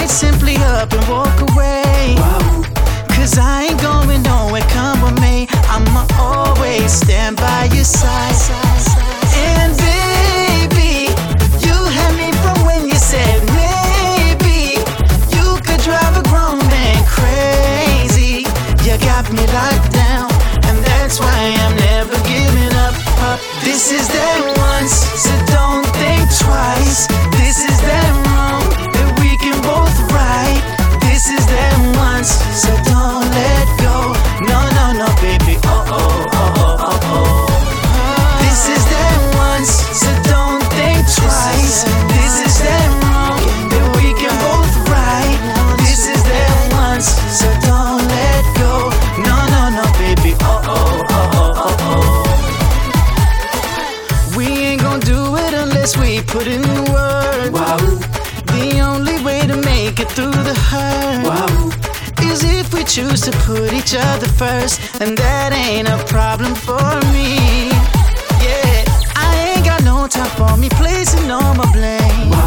might simply up and walk away. Cause I ain't going nowhere, come with me. I'ma always stand by your side. And baby, you had me from when you said maybe you could drive a grown man crazy. You got me locked down, and that's why I'm never giving up. This is that once, so don't put in the work. Wow, The only way to make it through the hurt wow. is if we choose to put each other first, and that ain't a problem for me. Yeah, I ain't got no time for me placing all my blame. Wow.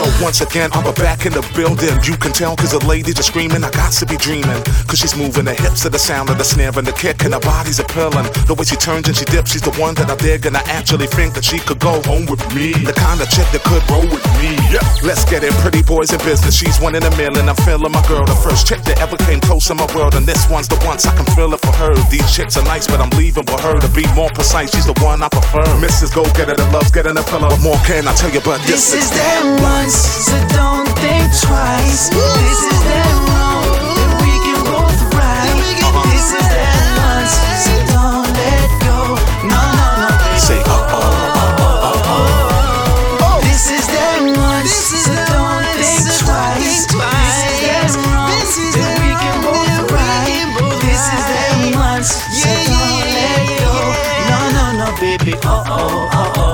Yo, once again, I'm back in the building. You can tell cause the ladies are screaming. I got to be dreaming. Cause she's moving her hips to the sound of the snare and the kick, and her body's appealing. The way she turns and she dips, she's the one that I dig, and I actually think that she could go home with me. The kind of chick that could roll with me. Yeah. Let's get it, pretty boys in business. She's one in a million. I'm feeling my girl, the first chick that ever came close in my world, and this one's the one, so I can feel it for her. These chicks are nice, but I'm leaving with her. To be more precise, she's the one I prefer. Mrs. Go Getter that loves getting a pillow. What more can I tell you? But This is that once, so don't think twice. This is that wrong that we can both right. This is that once, so don't let go. No, no, no. Say. This is that once, so don't think twice. This is that wrong that we can both right. This is that once, so don't let go. No, no, no, baby. Oh, oh, oh, oh.